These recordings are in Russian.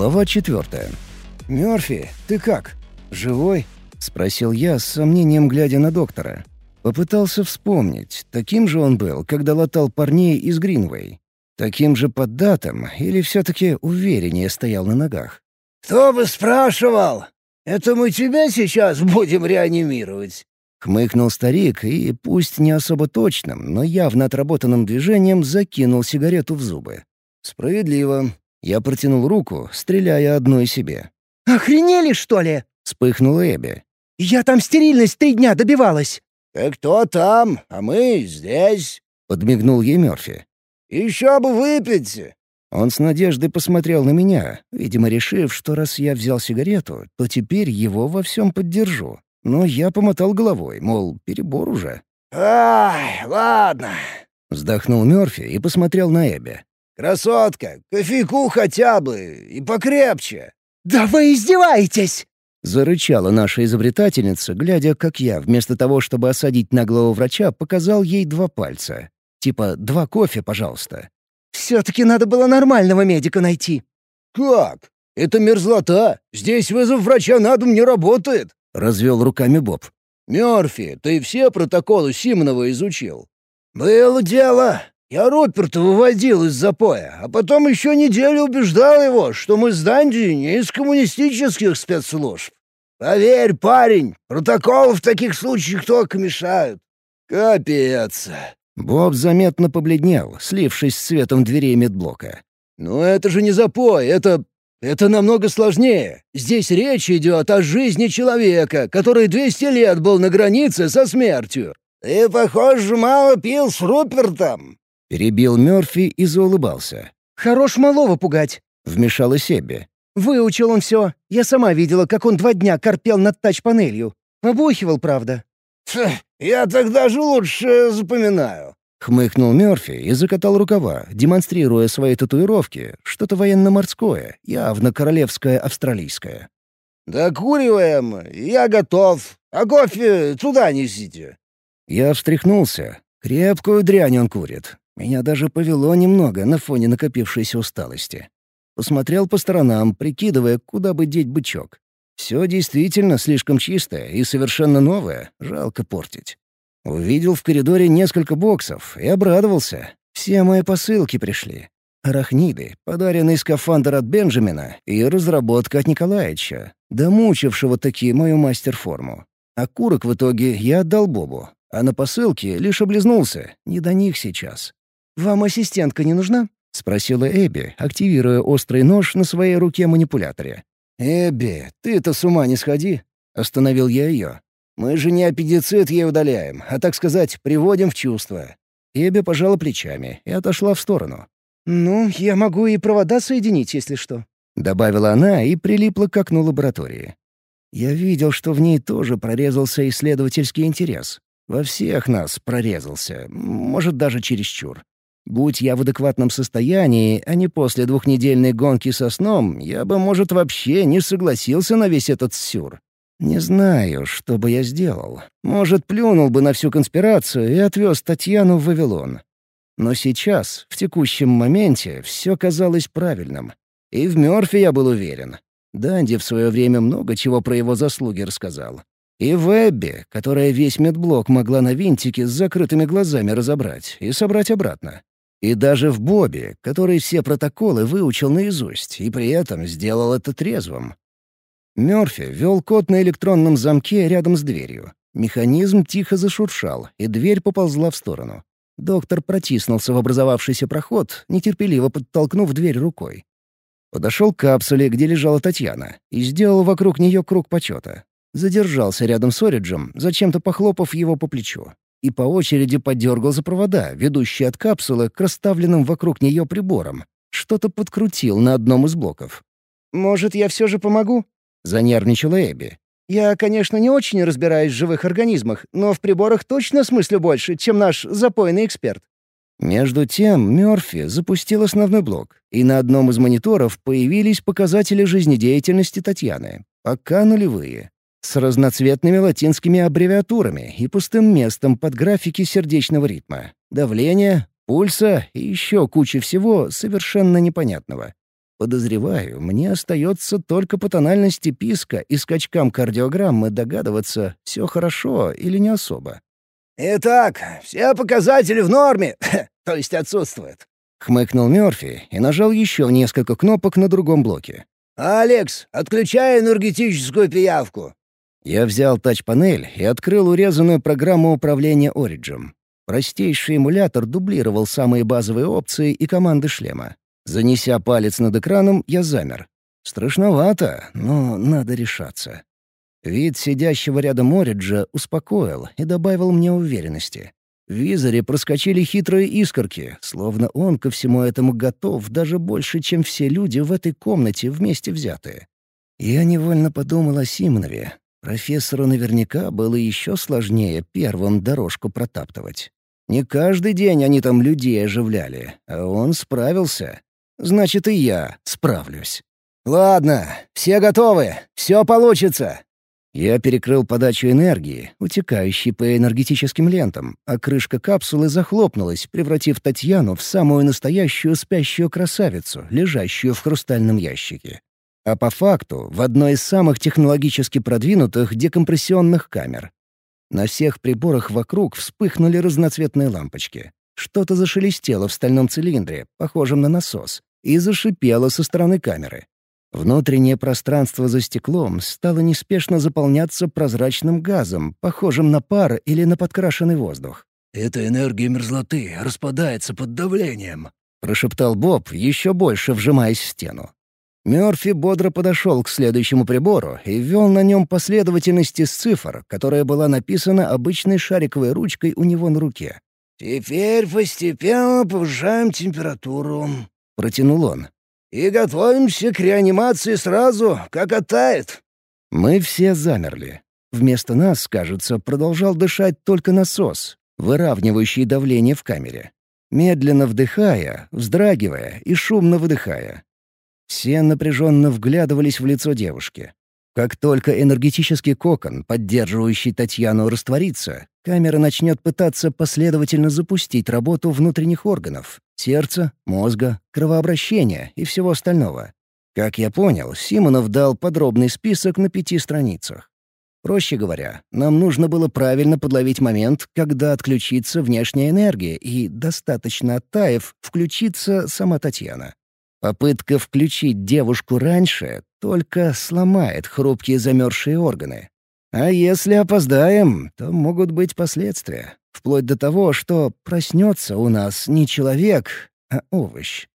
Глава четвертая. «Мёрфи, ты как? Живой?» — спросил я с сомнением, глядя на доктора. Попытался вспомнить, таким же он был, когда латал парней из Гринвей. Таким же поддатым или все-таки увереннее стоял на ногах? «Кто бы спрашивал? Это мы тебя сейчас будем реанимировать?» Хмыкнул старик и, пусть не особо точным, но явно отработанным движением, закинул сигарету в зубы. «Справедливо». Я протянул руку, стреляя одной себе. «Охренели, что ли?» — вспыхнула Эбби. «Я там стерильность три дня добивалась!» «Ты кто там, а мы здесь?» — подмигнул ей Мёрфи. «Еще бы выпить!» Он с надеждой посмотрел на меня, видимо, решив, что раз я взял сигарету, то теперь его во всем поддержу. Но я помотал головой, мол, перебор уже. «Ай, ладно!» — вздохнул Мёрфи и посмотрел на Эбби. «Красотка, кофейку хотя бы и покрепче!» «Да вы издеваетесь!» Зарычала наша изобретательница, глядя, как я, вместо того, чтобы осадить наглого врача, показал ей два пальца. Типа «два кофе, пожалуйста». «Все-таки надо было нормального медика найти». «Как? Это мерзлота. Здесь вызов врача на дом не работает», — развел руками Боб. «Мёрфи, ты все протоколы Симонова изучил?» «Было дело. Я Руперта выводил из запоя, а потом еще неделю убеждал его, что мы с Данди не из коммунистических спецслужб. Поверь, парень, протоколы в таких случаях только мешают. Капец. Боб заметно побледнел, слившись с светом дверей медблока. «Но это же не запой, это... это намного сложнее. Здесь речь идет о жизни человека, который 200 лет был на границе со смертью. Ты, похоже, мало пил с Рупертом. Перебил Мёрфи и заулыбался. «Хорош малого пугать», — вмешалась Эбби. «Выучил он все. Я сама видела, как он два дня корпел над тач-панелью. Побухивал, правда». «Я тогда же лучше запоминаю», — хмыкнул Мёрфи и закатал рукава, демонстрируя свои татуировки, что-то военно-морское, явно королевское австралийское. «Докуриваем, я готов. А кофе туда несите». Я встряхнулся. Крепкую дрянь он курит. Меня даже повело немного на фоне накопившейся усталости. Посмотрел по сторонам, прикидывая, куда бы деть бычок. Все действительно слишком чистое и совершенно новое, жалко портить. Увидел в коридоре несколько боксов и обрадовался. Все мои посылки пришли. Арахниды, подаренный скафандр от Бенджамина и разработка от Николаевича, домучившего таки мою мастер-форму. А курок в итоге я отдал Бобу, а на посылке лишь облизнулся, не до них сейчас. «Вам ассистентка не нужна?» — спросила Эбби, активируя острый нож на своей руке-манипуляторе. «Эбби, ты-то с ума не сходи!» — остановил я ее. «Мы же не аппендицит ей удаляем, а, так сказать, приводим в чувство». Эбби пожала плечами и отошла в сторону. «Ну, я могу и провода соединить, если что», — добавила она и прилипла к окну лаборатории. Я видел, что в ней тоже прорезался исследовательский интерес. Во всех нас прорезался, может, даже чересчур. Будь я в адекватном состоянии, а не после двухнедельной гонки со сном, я бы, может, вообще не согласился на весь этот сюр. Не знаю, что бы я сделал. Может, плюнул бы на всю конспирацию и отвез Татьяну в Вавилон. Но сейчас, в текущем моменте, все казалось правильным. И в Мёрфи я был уверен. Данди в свое время много чего про его заслуги рассказал. И в Эбби, которая весь медблок могла на винтике с закрытыми глазами разобрать и собрать обратно. И даже в Бобе, который все протоколы выучил наизусть, и при этом сделал это трезвым. Мёрфи вел код на электронном замке рядом с дверью. Механизм тихо зашуршал, и дверь поползла в сторону. Доктор протиснулся в образовавшийся проход, нетерпеливо подтолкнув дверь рукой. Подошел к капсуле, где лежала Татьяна, и сделал вокруг нее круг почета. Задержался рядом с Ориджем, зачем-то похлопав его по плечу и по очереди подергал за провода, ведущие от капсулы к расставленным вокруг нее приборам. Что-то подкрутил на одном из блоков. «Может, я все же помогу?» — занервничала Эбби. «Я, конечно, не очень разбираюсь в живых организмах, но в приборах точно смыслю больше, чем наш запойный эксперт». Между тем Мёрфи запустил основной блок, и на одном из мониторов появились показатели жизнедеятельности Татьяны. Пока нулевые с разноцветными латинскими аббревиатурами и пустым местом под графики сердечного ритма, давления, пульса и еще куча всего совершенно непонятного. Подозреваю, мне остается только по тональности писка и скачкам кардиограммы догадываться, все хорошо или не особо. «Итак, все показатели в норме, то есть отсутствуют», — хмыкнул Мёрфи и нажал еще несколько кнопок на другом блоке. «Алекс, отключай энергетическую пиявку». Я взял тач-панель и открыл урезанную программу управления Ориджем. Простейший эмулятор дублировал самые базовые опции и команды шлема. Занеся палец над экраном, я замер. Страшновато, но надо решаться. Вид сидящего рядом Ориджа успокоил и добавил мне уверенности. В визоре проскочили хитрые искорки, словно он ко всему этому готов даже больше, чем все люди в этой комнате вместе взятые. Я невольно подумал о Симонове. Профессору наверняка было еще сложнее первым дорожку протаптывать. Не каждый день они там людей оживляли, а он справился. Значит, и я справлюсь. «Ладно, все готовы, все получится!» Я перекрыл подачу энергии, утекающей по энергетическим лентам, а крышка капсулы захлопнулась, превратив Татьяну в самую настоящую спящую красавицу, лежащую в хрустальном ящике. А по факту — в одной из самых технологически продвинутых декомпрессионных камер. На всех приборах вокруг вспыхнули разноцветные лампочки. Что-то зашелестело в стальном цилиндре, похожем на насос, и зашипело со стороны камеры. Внутреннее пространство за стеклом стало неспешно заполняться прозрачным газом, похожим на пар или на подкрашенный воздух. «Эта энергия мерзлоты распадается под давлением», — прошептал Боб, еще больше вжимаясь в стену. Мёрфи бодро подошел к следующему прибору и ввел на нем последовательность из цифр, которая была написана обычной шариковой ручкой у него на руке. «Теперь постепенно повышаем температуру», — протянул он и готовимся к реанимации сразу, как оттает». Мы все замерли. Вместо нас, кажется, продолжал дышать только насос, выравнивающий давление в камере. Медленно вдыхая, вздрагивая и шумно выдыхая. Все напряженно вглядывались в лицо девушки. Как только энергетический кокон, поддерживающий Татьяну, растворится, камера начнет пытаться последовательно запустить работу внутренних органов — сердца, мозга, кровообращения и всего остального. Как я понял, Симонов дал подробный список на пяти страницах. Проще говоря, нам нужно было правильно подловить момент, когда отключится внешняя энергия и, достаточно оттаив, включится сама Татьяна. Попытка включить девушку раньше только сломает хрупкие замерзшие органы. А если опоздаем, то могут быть последствия. Вплоть до того, что проснется у нас не человек, а овощ.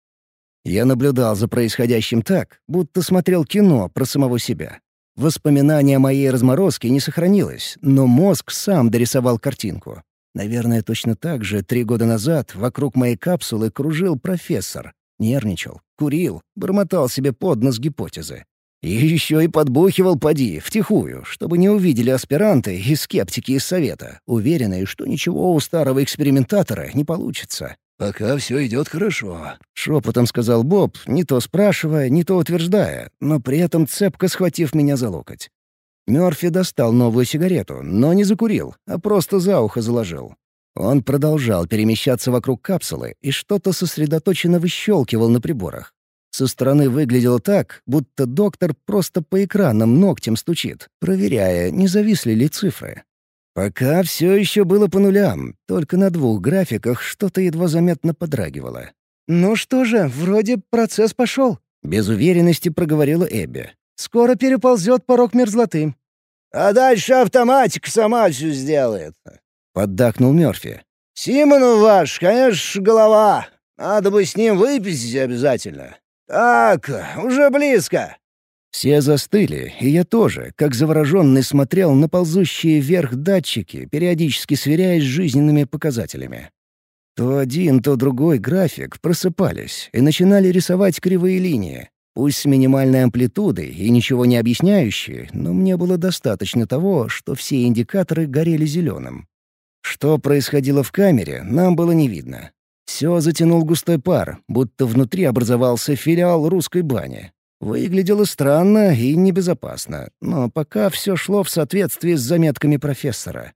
Я наблюдал за происходящим так, будто смотрел кино про самого себя. Воспоминания моей разморозке не сохранилось, но мозг сам дорисовал картинку. Наверное, точно так же три года назад вокруг моей капсулы кружил профессор, Нервничал, курил, бормотал себе под нос гипотезы. И еще и подбухивал поди, втихую, чтобы не увидели аспиранты и скептики из совета, уверенные, что ничего у старого экспериментатора не получится. «Пока все идет хорошо», — шепотом сказал Боб, не то спрашивая, не то утверждая, но при этом цепко схватив меня за локоть. Мёрфи достал новую сигарету, но не закурил, а просто за ухо заложил. Он продолжал перемещаться вокруг капсулы и что-то сосредоточенно выщелкивал на приборах. Со стороны выглядело так, будто доктор просто по экранам ногтем стучит, проверяя, не зависли ли цифры. Пока все еще было по нулям, только на двух графиках что-то едва заметно подрагивало. «Ну что же, вроде процесс пошел», — без уверенности проговорила Эбби. «Скоро переползет порог мерзлоты». «А дальше автоматика сама все сделает», Поддакнул Мёрфи. «Симонов ваш, конечно, голова. Надо бы с ним выпить обязательно. Так, уже близко». Все застыли, и я тоже, как завороженный, смотрел на ползущие вверх датчики, периодически сверяясь с жизненными показателями. То один, то другой график просыпались и начинали рисовать кривые линии. Пусть с минимальной амплитудой и ничего не объясняющие, но мне было достаточно того, что все индикаторы горели зеленым. Что происходило в камере, нам было не видно. Все затянул густой пар, будто внутри образовался филиал русской бани. Выглядело странно и небезопасно, но пока все шло в соответствии с заметками профессора.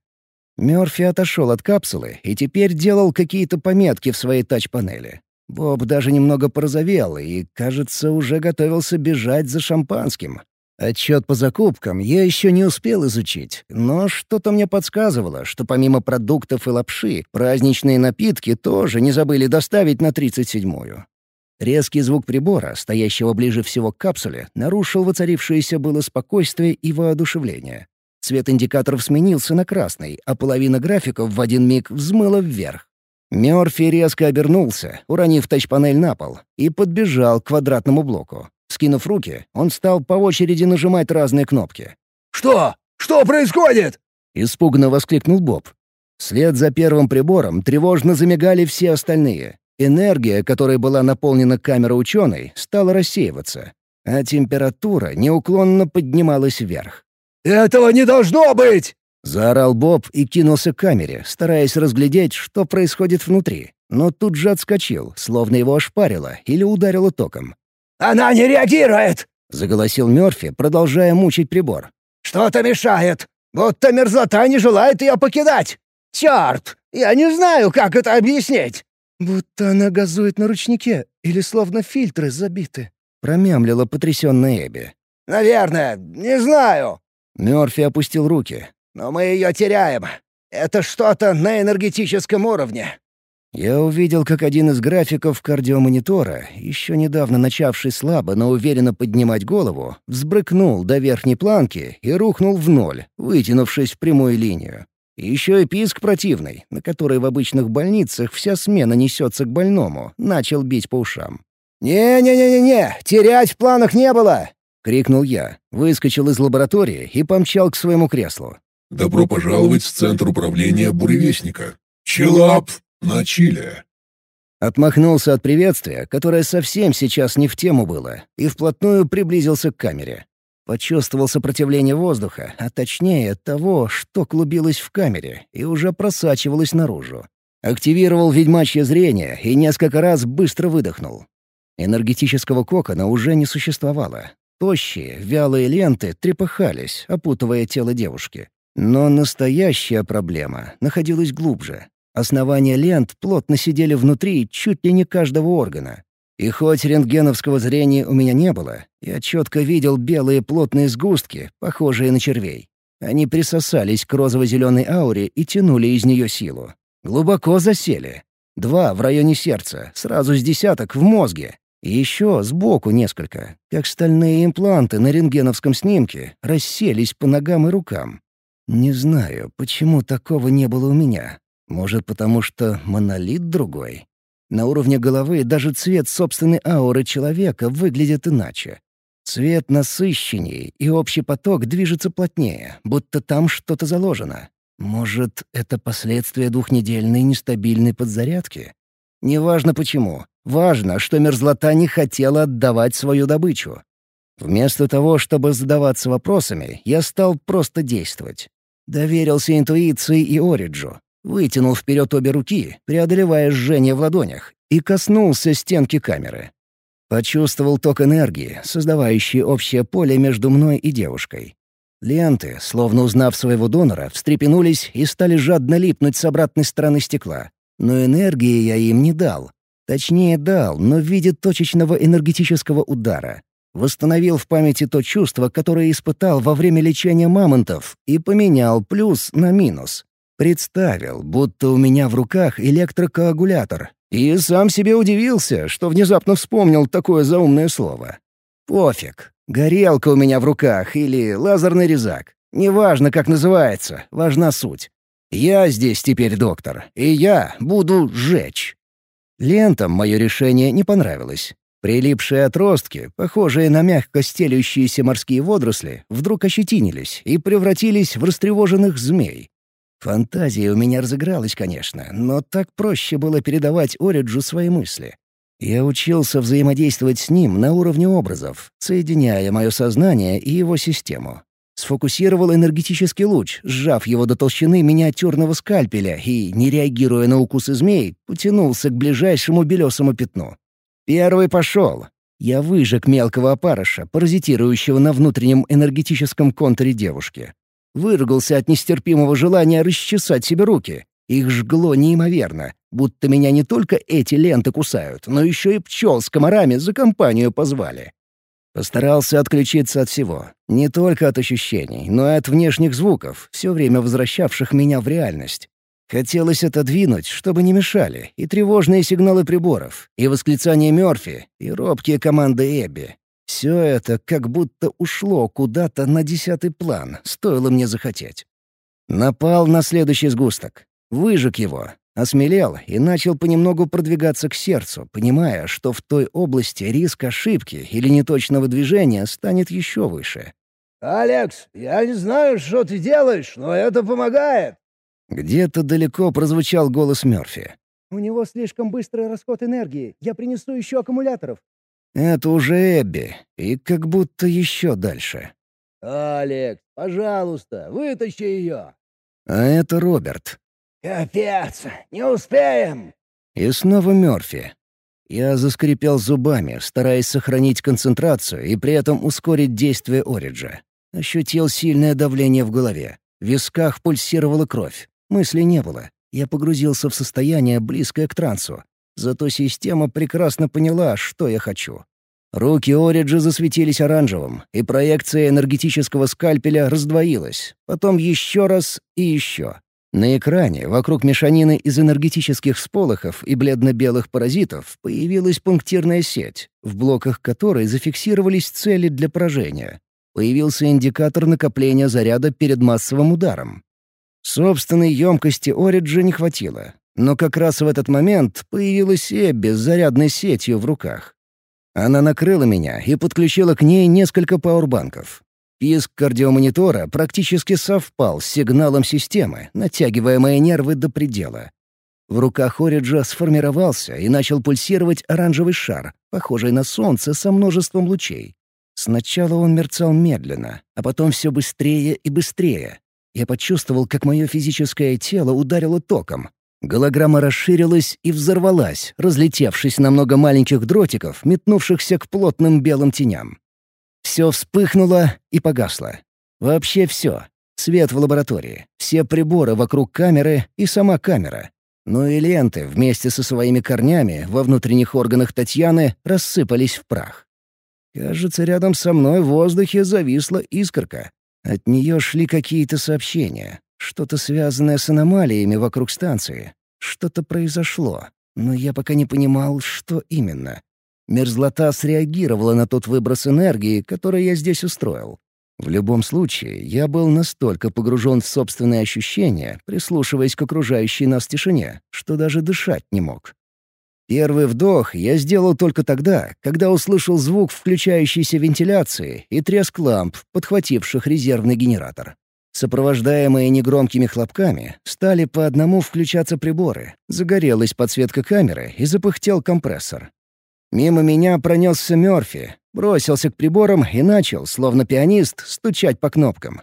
Мёрфи отошел от капсулы и теперь делал какие-то пометки в своей тач-панели. Боб даже немного порозовел и, кажется, уже готовился бежать за шампанским. Отчет по закупкам я еще не успел изучить, но что-то мне подсказывало, что помимо продуктов и лапши, праздничные напитки тоже не забыли доставить на 37-ю. Резкий звук прибора, стоящего ближе всего к капсуле, нарушил воцарившееся было спокойствие и воодушевление. Цвет индикаторов сменился на красный, а половина графиков в один миг взмыла вверх. Мёрфи резко обернулся, уронив тач-панель на пол, и подбежал к квадратному блоку. Скинув руки, он стал по очереди нажимать разные кнопки. «Что? Что происходит?» — испуганно воскликнул Боб. Вслед за первым прибором тревожно замигали все остальные. Энергия, которой была наполнена камера ученой, стала рассеиваться, а температура неуклонно поднималась вверх. «Этого не должно быть!» — заорал Боб и кинулся к камере, стараясь разглядеть, что происходит внутри. Но тут же отскочил, словно его ошпарило или ударило током. «Она не реагирует!» — заголосил Мёрфи, продолжая мучить прибор. «Что-то мешает! Будто мерзлота не желает ее покидать! Черт! Я не знаю, как это объяснить!» «Будто она газует на ручнике, или словно фильтры забиты», — промямлила потрясенная Эбби. «Наверное, не знаю». Мёрфи опустил руки. «Но мы ее теряем. Это что-то на энергетическом уровне. Я увидел, как один из графиков кардиомонитора, еще недавно начавший слабо, но уверенно поднимать голову, взбрыкнул до верхней планки и рухнул в ноль, вытянувшись в прямую линию. еще и писк противный, на который в обычных больницах вся смена несется к больному, начал бить по ушам. «Не-не-не-не-не! Терять в планах не было!» — крикнул я, выскочил из лаборатории и помчал к своему креслу. «Добро пожаловать в Центр управления Буревестника. Челап на Чили». Отмахнулся от приветствия, которое совсем сейчас не в тему было, и вплотную приблизился к камере. Почувствовал сопротивление воздуха, а точнее того, что клубилось в камере и уже просачивалось наружу. Активировал ведьмачье зрение и несколько раз быстро выдохнул. Энергетического кокона уже не существовало. Тощие, вялые ленты трепыхались, опутывая тело девушки. Но настоящая проблема находилась глубже. Основания лент плотно сидели внутри чуть ли не каждого органа. И хоть рентгеновского зрения у меня не было, я четко видел белые плотные сгустки, похожие на червей. Они присосались к розово-зеленой ауре и тянули из нее силу. Глубоко засели. Два в районе сердца, сразу с десяток в мозге. И еще сбоку несколько, как стальные импланты на рентгеновском снимке, расселись по ногам и рукам. Не знаю, почему такого не было у меня, может, потому что монолит другой? На уровне головы даже цвет собственной ауры человека выглядит иначе. Цвет насыщеннее, и общий поток движется плотнее, будто там что-то заложено. Может, это последствия двухнедельной нестабильной подзарядки? Неважно почему. Важно, что мерзлота не хотела отдавать свою добычу. Вместо того, чтобы задаваться вопросами, я стал просто действовать. Доверился интуиции и Ориджу. Вытянул вперед обе руки, преодолевая жжение в ладонях, и коснулся стенки камеры. Почувствовал ток энергии, создавающий общее поле между мной и девушкой. Ленты, словно узнав своего донора, встрепенулись и стали жадно липнуть с обратной стороны стекла. Но энергии я им не дал. Точнее, дал, но в виде точечного энергетического удара. Восстановил в памяти то чувство, которое испытал во время лечения мамонтов, и поменял плюс на минус. Представил, будто у меня в руках электрокоагулятор. И сам себе удивился, что внезапно вспомнил такое заумное слово. Пофиг. Горелка у меня в руках или лазерный резак. Неважно, как называется, важна суть. Я здесь теперь доктор, и я буду сжечь. Лентам мое решение не понравилось. Прилипшие отростки, похожие на мягко стелющиеся морские водоросли, вдруг ощетинились и превратились в растревоженных змей. Фантазия у меня разыгралась, конечно, но так проще было передавать Ориджу свои мысли. Я учился взаимодействовать с ним на уровне образов, соединяя мое сознание и его систему. Сфокусировал энергетический луч, сжав его до толщины миниатюрного скальпеля и, не реагируя на укусы змей, потянулся к ближайшему белесому пятну. Первый пошел. Я выжег мелкого опарыша, паразитирующего на внутреннем энергетическом контуре девушки. Выругался от нестерпимого желания расчесать себе руки. Их жгло неимоверно, будто меня не только эти ленты кусают, но еще и пчел с комарами за компанию позвали. Постарался отключиться от всего. Не только от ощущений, но и от внешних звуков, все время возвращавших меня в реальность. Хотелось отодвинуть, чтобы не мешали, и тревожные сигналы приборов, и восклицания Мёрфи, и робкие команды Эбби. Все это как будто ушло куда-то на десятый план, стоило мне захотеть. Напал на следующий сгусток. Выжег его, Осмелел и начал понемногу продвигаться к сердцу, понимая, что в той области риск ошибки или неточного движения станет еще выше. «Алекс, я не знаю, что ты делаешь, но это помогает!» Где-то далеко прозвучал голос Мёрфи. «У него слишком быстрый расход энергии. Я принесу еще аккумуляторов». Это уже Эбби, и как будто еще дальше. «Алекс, пожалуйста, вытащи ее!» А это Роберт. «Капец! Не успеем!» И снова Мёрфи. Я заскрипел зубами, стараясь сохранить концентрацию и при этом ускорить действие Ориджа. Ощутил сильное давление в голове. В висках пульсировала кровь. Мыслей не было. Я погрузился в состояние, близкое к трансу. Зато система прекрасно поняла, что я хочу. Руки Ориджа засветились оранжевым, и проекция энергетического скальпеля раздвоилась. Потом еще раз и еще. На экране, вокруг мешанины из энергетических сполохов и бледно-белых паразитов, появилась пунктирная сеть, в блоках которой зафиксировались цели для поражения. Появился индикатор накопления заряда перед массовым ударом. Собственной емкости Ориджа не хватило, но как раз в этот момент появилась Эбби с зарядной сетью в руках. Она накрыла меня и подключила к ней несколько пауэрбанков. Писк кардиомонитора практически совпал с сигналом системы, натягивая мои нервы до предела. В руках Ориджа сформировался и начал пульсировать оранжевый шар, похожий на солнце со множеством лучей. Сначала он мерцал медленно, а потом все быстрее и быстрее. Я почувствовал, как мое физическое тело ударило током. Голограмма расширилась и взорвалась, разлетевшись на много маленьких дротиков, метнувшихся к плотным белым теням. Все вспыхнуло и погасло. Вообще все. Свет в лаборатории, все приборы вокруг камеры и сама камера. Ну и ленты вместе со своими корнями во внутренних органах Татьяны рассыпались в прах. Кажется, рядом со мной в воздухе зависла искорка. От нее шли какие-то сообщения, что-то связанное с аномалиями вокруг станции. Что-то произошло, но я пока не понимал, что именно. Мерзлота среагировала на тот выброс энергии, который я здесь устроил. В любом случае, я был настолько погружен в собственные ощущения, прислушиваясь к окружающей нас тишине, что даже дышать не мог. Первый вдох я сделал только тогда, когда услышал звук включающейся вентиляции и треск ламп, подхвативших резервный генератор. Сопровождаемые негромкими хлопками, стали по одному включаться приборы, загорелась подсветка камеры и запыхтел компрессор. Мимо меня пронесся Мёрфи, бросился к приборам и начал, словно пианист, стучать по кнопкам.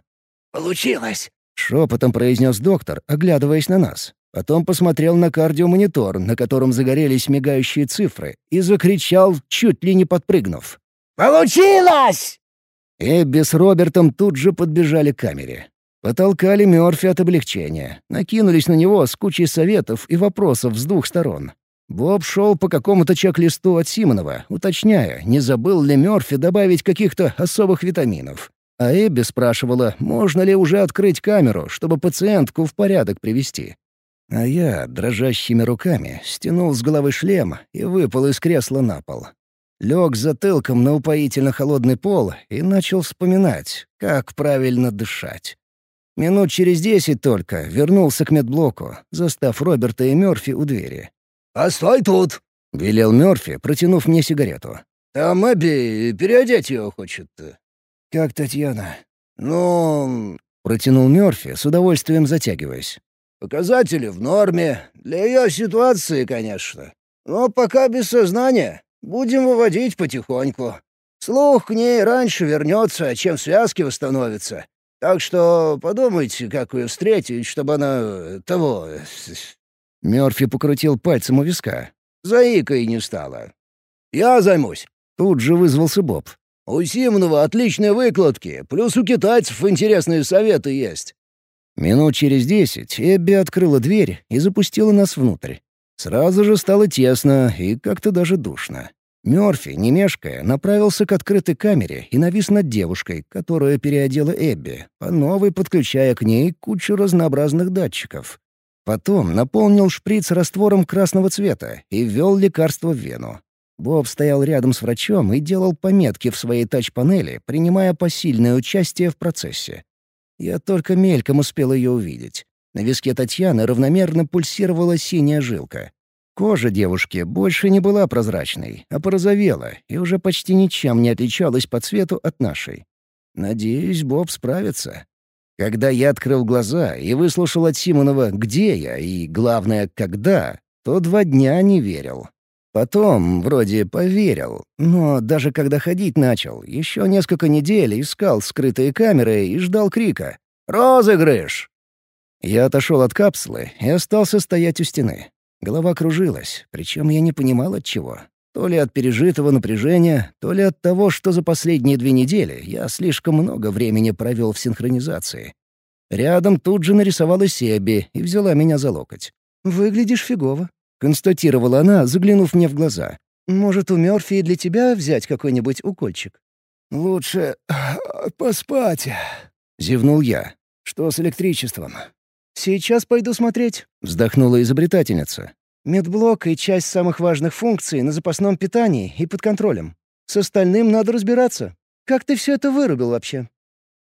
«Получилось!» — шепотом произнес доктор, оглядываясь на нас. Потом посмотрел на кардиомонитор, на котором загорелись мигающие цифры, и закричал, чуть ли не подпрыгнув. «Получилось!» Эбби с Робертом тут же подбежали к камере. Потолкали Мёрфи от облегчения, накинулись на него с кучей советов и вопросов с двух сторон. Боб шел по какому-то чек-листу от Симонова, уточняя, не забыл ли Мёрфи добавить каких-то особых витаминов. А Эбби спрашивала, можно ли уже открыть камеру, чтобы пациентку в порядок привести. А я, дрожащими руками, стянул с головы шлем и выпал из кресла на пол. Лег затылком на упоительно холодный пол и начал вспоминать, как правильно дышать. Минут через десять только вернулся к медблоку, застав Роберта и Мёрфи у двери. «Постой тут!» — велел Мёрфи, протянув мне сигарету. «Там Эбби переодеть ее хочет». «Как Татьяна?» «Ну...» — протянул Мёрфи, с удовольствием затягиваясь. «Показатели в норме. Для ее ситуации, конечно. Но пока без сознания. Будем выводить потихоньку. Слух к ней раньше вернется, чем связки восстановятся. Так что подумайте, как ее встретить, чтобы она... Э, того... Э, Мёрфи покрутил пальцем у виска. «Заикой не стало. Я займусь». Тут же вызвался Боб. «У Симонова отличные выкладки, плюс у китайцев интересные советы есть». Минут через десять Эбби открыла дверь и запустила нас внутрь. Сразу же стало тесно и как-то даже душно. Мёрфи, не мешкая, направился к открытой камере и навис над девушкой, которую переодела Эбби, по новой подключая к ней кучу разнообразных датчиков. Потом наполнил шприц раствором красного цвета и ввел лекарство в вену. Боб стоял рядом с врачом и делал пометки в своей тач-панели, принимая посильное участие в процессе. Я только мельком успел ее увидеть. На виске Татьяны равномерно пульсировала синяя жилка. Кожа девушки больше не была прозрачной, а порозовела и уже почти ничем не отличалась по цвету от нашей. Надеюсь, Боб справится. Когда я открыл глаза и выслушал от Симонова «где я» и, главное, «когда», то два дня не верил. Потом, вроде, поверил, но даже когда ходить начал, еще несколько недель искал скрытые камеры и ждал крика «Розыгрыш!». Я отошел от капсулы и остался стоять у стены. Голова кружилась, причем я не понимал от чего. То ли от пережитого напряжения, то ли от того, что за последние две недели я слишком много времени провел в синхронизации. Рядом тут же нарисовалась Эбби и взяла меня за локоть. «Выглядишь фигово», — констатировала она, заглянув мне в глаза. «Может, у Мёрфи для тебя взять какой-нибудь укольчик?» «Лучше поспать», — зевнул я. «Что с электричеством?» «Сейчас пойду смотреть», — вздохнула изобретательница. «Медблок и часть самых важных функций на запасном питании и под контролем. С остальным надо разбираться. Как ты все это вырубил вообще?»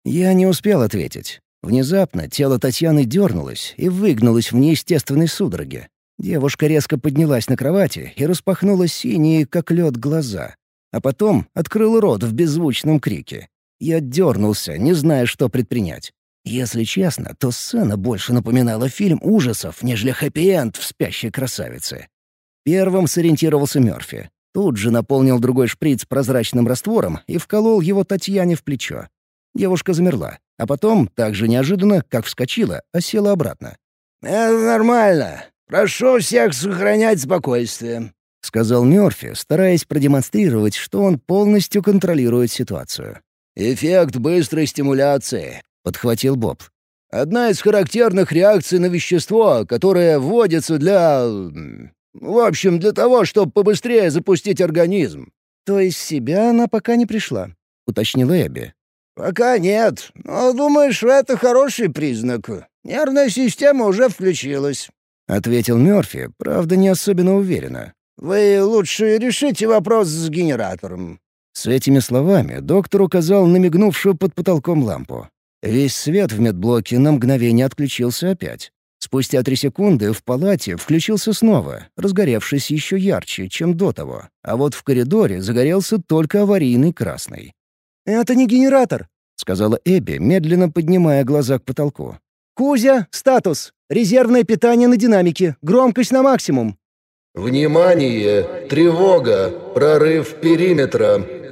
Я не успел ответить. Внезапно тело Татьяны дернулось и выгнулось в неестественной судороге. Девушка резко поднялась на кровати и распахнула синие, как лед, глаза. А потом открыл рот в беззвучном крике. Я дернулся, не зная, что предпринять. Если честно, то сцена больше напоминала фильм ужасов, нежели хэппи-энд в «Спящей красавице». Первым сориентировался Мёрфи. Тут же наполнил другой шприц прозрачным раствором и вколол его Татьяне в плечо. Девушка замерла, а потом, так же неожиданно, как вскочила, осела обратно. «Это нормально. Прошу всех сохранять спокойствие», — сказал Мёрфи, стараясь продемонстрировать, что он полностью контролирует ситуацию. «Эффект быстрой стимуляции подхватил Боб. «Одна из характерных реакций на вещество, которое вводится для... В общем, для того, чтобы побыстрее запустить организм». «То есть в себя она пока не пришла?» — уточнила Эбби. «Пока нет. Но думаешь, это хороший признак. Нервная система уже включилась», — ответил Мёрфи, правда, не особенно уверенно. «Вы лучше решите вопрос с генератором». С этими словами доктор указал на мигнувшую под потолком лампу. Весь свет в медблоке на мгновение отключился опять. Спустя три секунды в палате включился снова, разгоревшись еще ярче, чем до того. А вот в коридоре загорелся только аварийный красный. «Это не генератор», — сказала Эбби, медленно поднимая глаза к потолку. «Кузя, статус. Резервное питание на динамике. Громкость на максимум». «Внимание! Тревога! Прорыв периметра!»